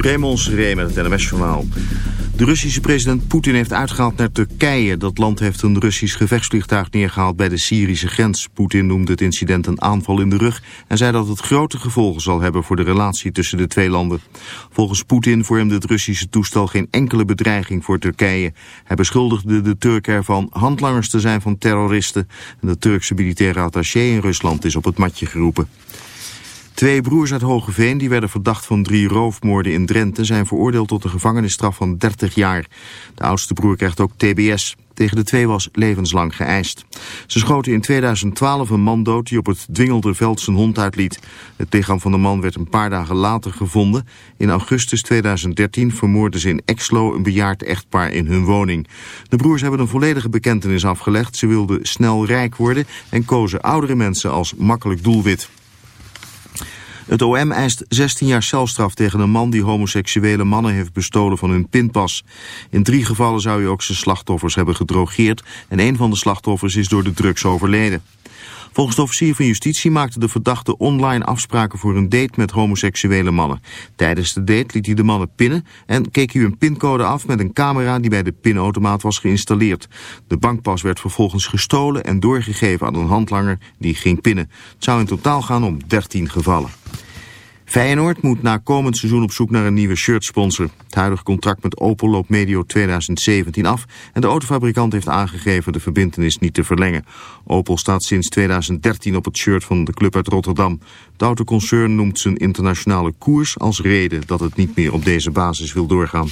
Raymond met het NMS-journaal. De Russische president Poetin heeft uitgehaald naar Turkije. Dat land heeft een Russisch gevechtsvliegtuig neergehaald bij de Syrische grens. Poetin noemde het incident een aanval in de rug... en zei dat het grote gevolgen zal hebben voor de relatie tussen de twee landen. Volgens Poetin vormde het Russische toestel geen enkele bedreiging voor Turkije. Hij beschuldigde de Turken ervan handlangers te zijn van terroristen. En de Turkse militaire attaché in Rusland is op het matje geroepen. Twee broers uit Hogeveen die werden verdacht van drie roofmoorden in Drenthe... zijn veroordeeld tot een gevangenisstraf van 30 jaar. De oudste broer krijgt ook TBS. Tegen de twee was levenslang geëist. Ze schoten in 2012 een man dood die op het dwingelde veld zijn hond uitliet. Het lichaam van de man werd een paar dagen later gevonden. In augustus 2013 vermoorden ze in Exlo een bejaard echtpaar in hun woning. De broers hebben een volledige bekentenis afgelegd. Ze wilden snel rijk worden en kozen oudere mensen als makkelijk doelwit. Het OM eist 16 jaar celstraf tegen een man die homoseksuele mannen heeft bestolen van hun pinpas. In drie gevallen zou hij ook zijn slachtoffers hebben gedrogeerd en een van de slachtoffers is door de drugs overleden. Volgens de officier van justitie maakte de verdachte online afspraken voor een date met homoseksuele mannen. Tijdens de date liet hij de mannen pinnen en keek hij hun pincode af met een camera die bij de pinautomaat was geïnstalleerd. De bankpas werd vervolgens gestolen en doorgegeven aan een handlanger die ging pinnen. Het zou in totaal gaan om 13 gevallen. Feyenoord moet na komend seizoen op zoek naar een nieuwe shirtsponsor. Het huidige contract met Opel loopt medio 2017 af en de autofabrikant heeft aangegeven de verbintenis niet te verlengen. Opel staat sinds 2013 op het shirt van de club uit Rotterdam. De autoconcern noemt zijn internationale koers als reden dat het niet meer op deze basis wil doorgaan.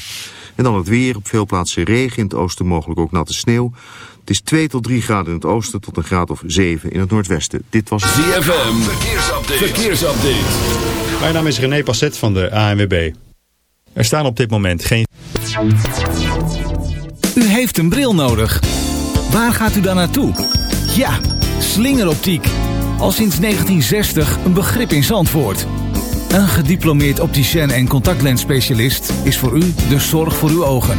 En dan het weer, op veel plaatsen regen, in het oosten mogelijk ook natte sneeuw. Het is 2 tot 3 graden in het oosten tot een graad of 7 in het noordwesten. Dit was ZFM, verkeersupdate. verkeersupdate. Mijn naam is René Passet van de ANWB. Er staan op dit moment geen... U heeft een bril nodig. Waar gaat u dan naartoe? Ja, slingeroptiek. Al sinds 1960 een begrip in Zandvoort. Een gediplomeerd opticien en contactlensspecialist is voor u de zorg voor uw ogen.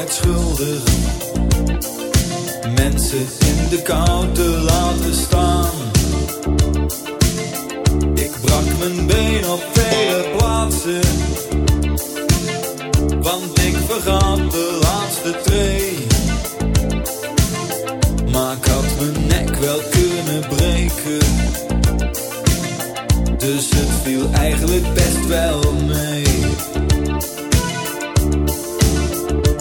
altijd. Mensen in de koude laten staan. Ik brak mijn been op vele plaatsen. Want ik vergat de laatste twee Maar ik had mijn nek wel kunnen breken. Dus het viel eigenlijk best wel mee.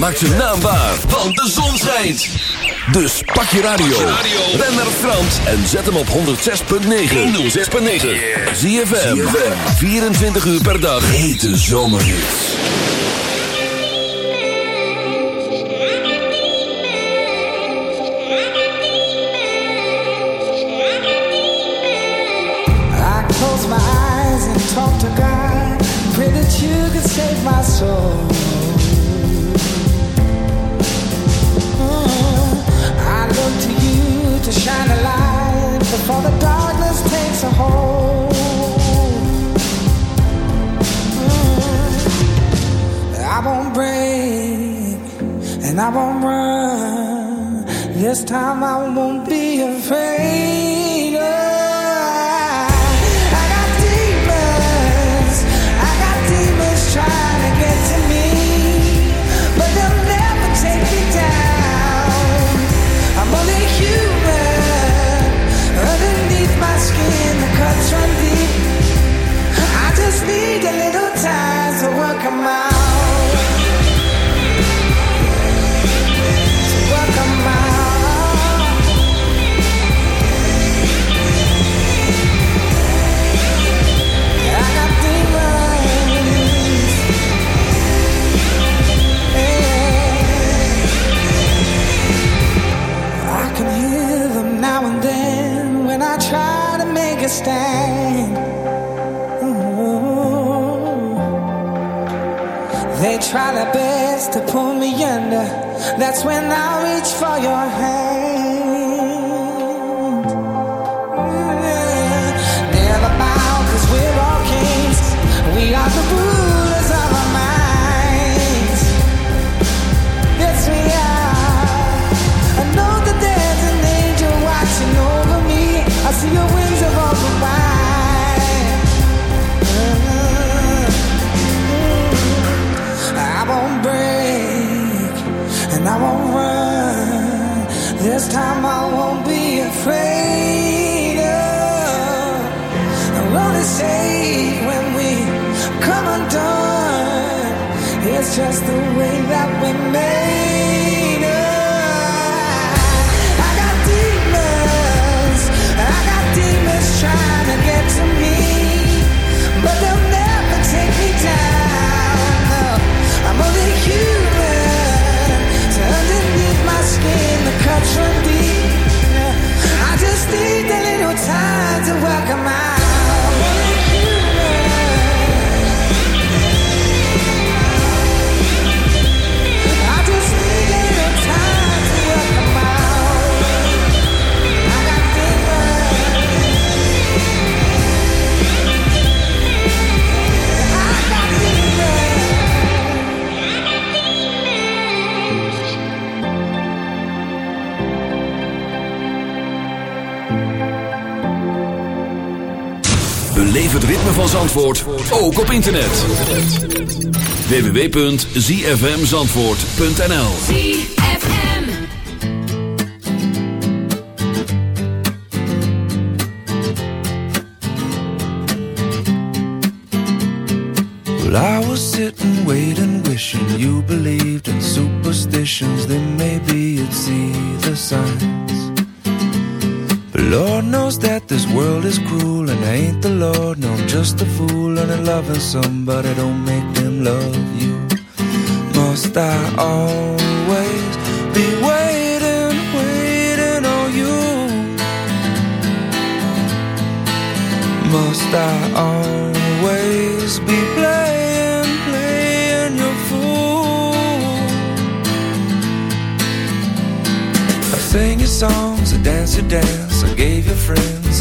Maak zijn naam waar, want de zon schijnt. Dus pak je radio, ren naar Frans en zet hem op 106.9. 106.9. Zie je 24 uur per dag. Hete and Talk to God, pray that you can save my soul. I won't run. This time I won't be afraid. Oh, I got demons, I got demons trying to get to me, but they'll never take me down. I'm only human, underneath my skin, the cuts run deep. I just need a little time to work 'em out. Ritme van Zandvoort, ook op internet. www.zfmzandvoort.nl Well, I was sitting, waiting, wishing you believed in superstitions. Then maybe you'd see the signs. But Lord knows that this world is cruel, and I ain't the Lord. Just a fool, and loving somebody don't make them love you. Must I always be waiting, waiting on you? Must I always be playing, playing your fool? I sing your songs, I dance your dance,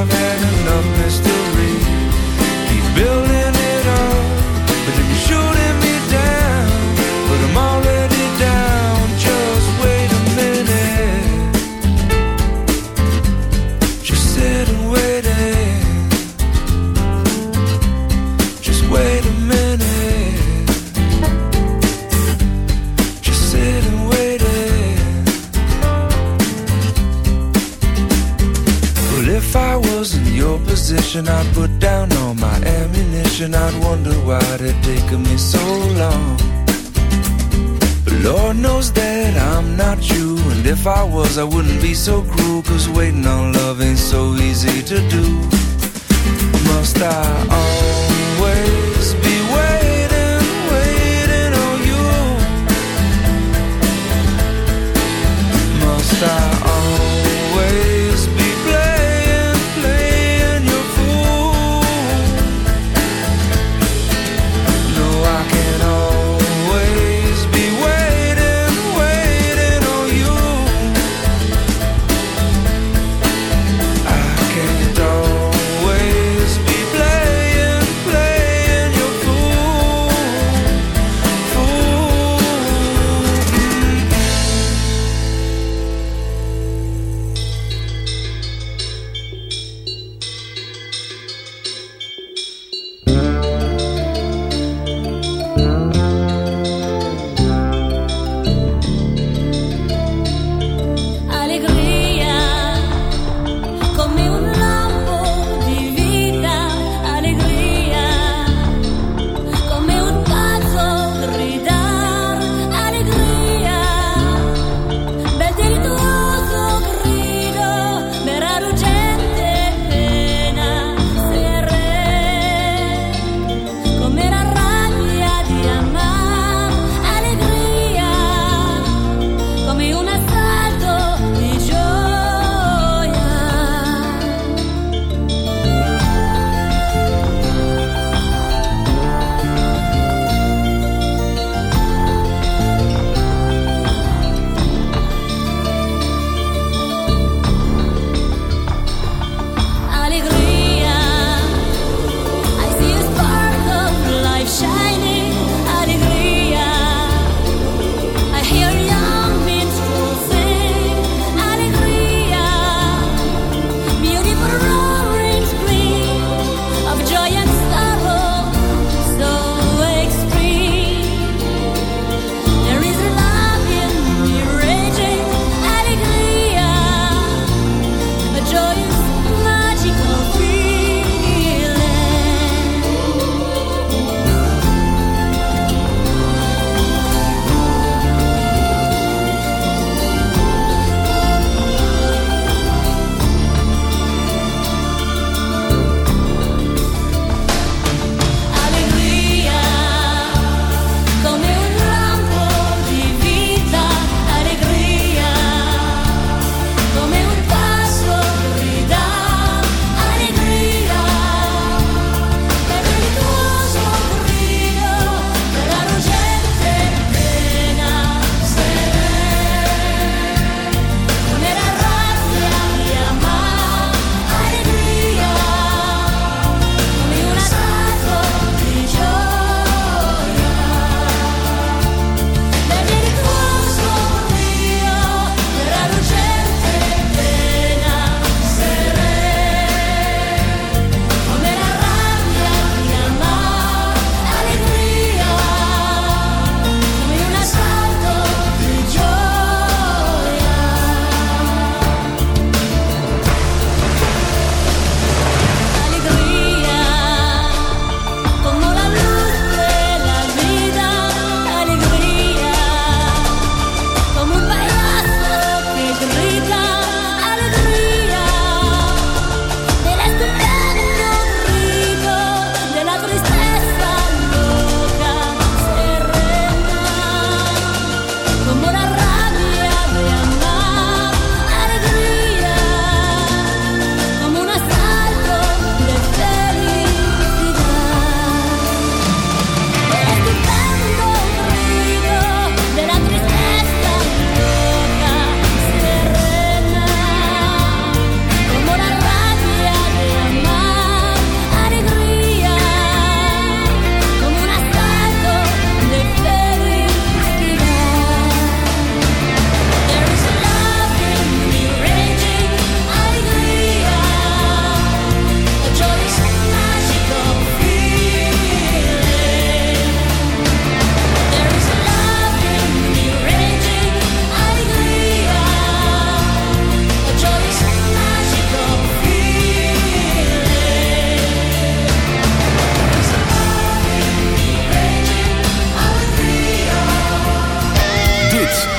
I've had enough. Keep taken me so long. But Lord knows that I'm not you. And if I was, I wouldn't be so cruel. Cause waiting on love ain't so easy to do. Must I always be waiting, waiting on you? Must I always?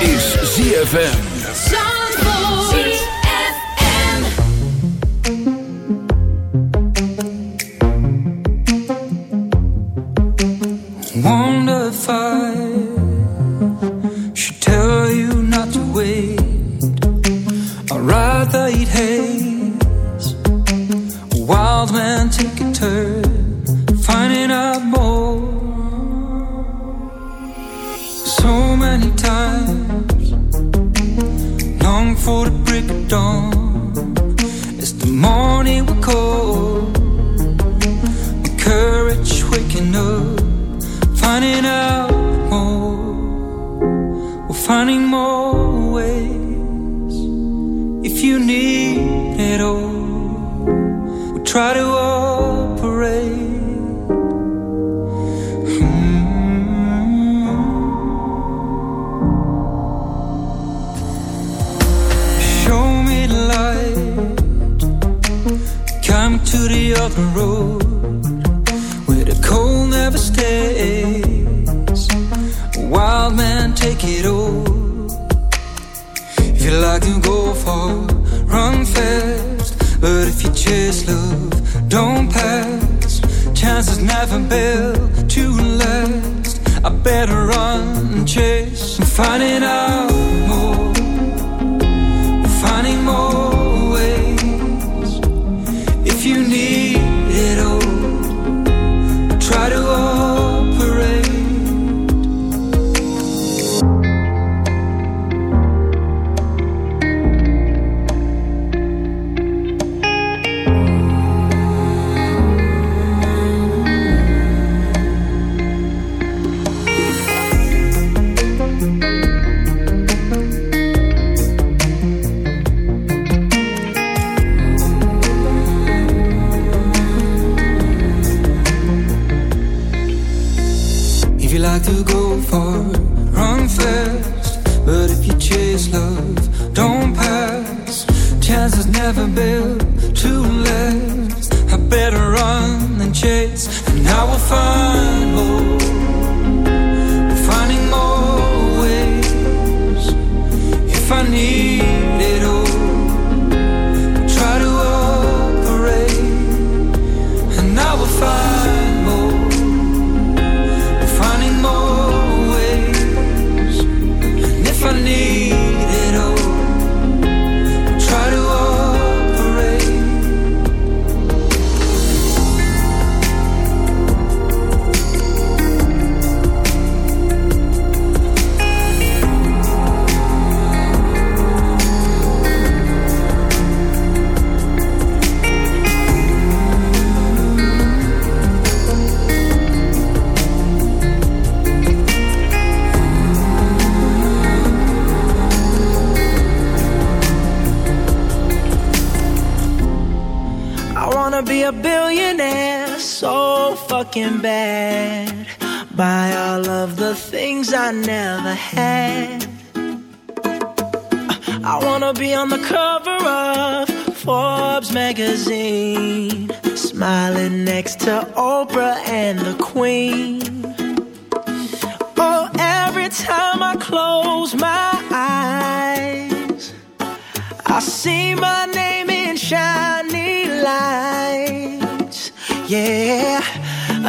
is ZFM.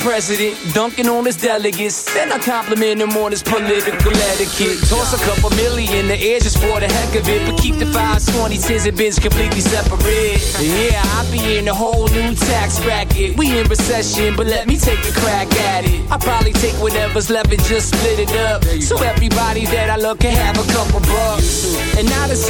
president, dunking on his delegates. Then I compliment him on his political etiquette. Toss a couple million, the air just for the heck of it. But keep the fives, 20, 10s, and bins completely separate. Yeah, I be in a whole new tax bracket. We in recession, but let me take a crack at it. I probably take whatever's left and just split it up. So everybody that I love can have a couple bucks. And not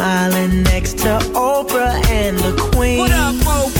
Smiling next to Oprah and the Queen. What up, Oprah?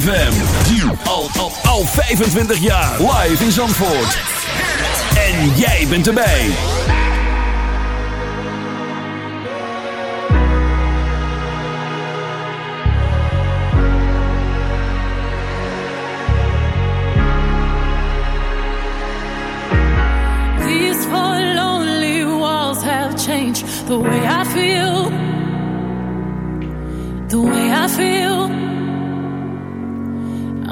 ZFM. Al, al, al 25 jaar. Live in Zandvoort. En jij bent erbij. These four lonely walls have changed the way I feel. The way I feel.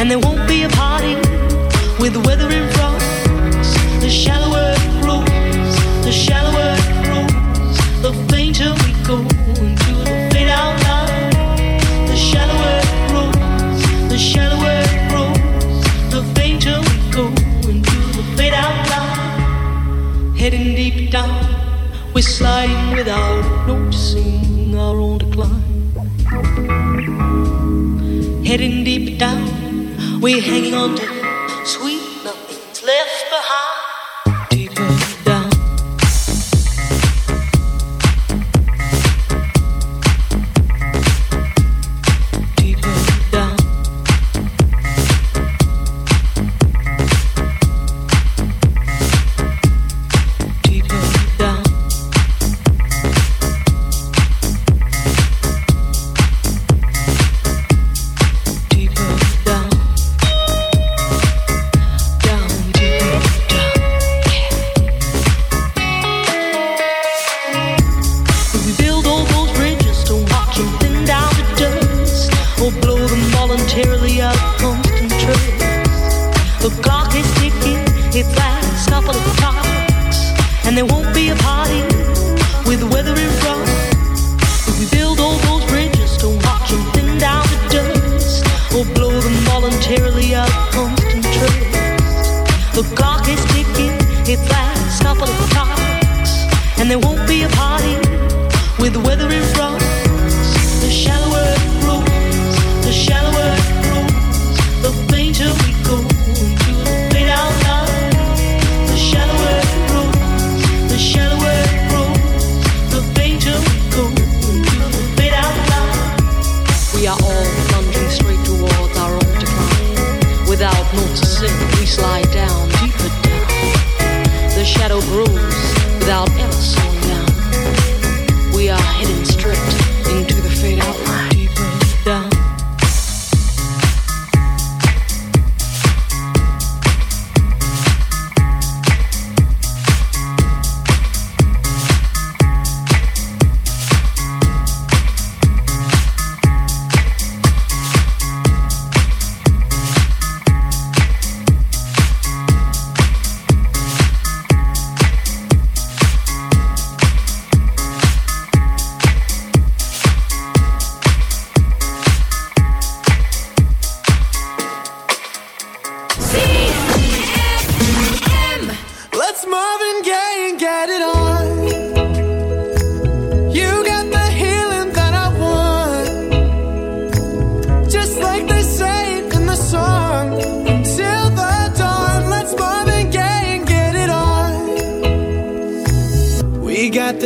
and there won't be a party with the weather in. The shallower it grows, the shallower it grows, the fainter we go into the fade out line. The shallower it grows, the shallower it grows, the fainter we go into the fade out line. Heading deep down, we're sliding without noticing our own decline. Heading deep down we're hanging on to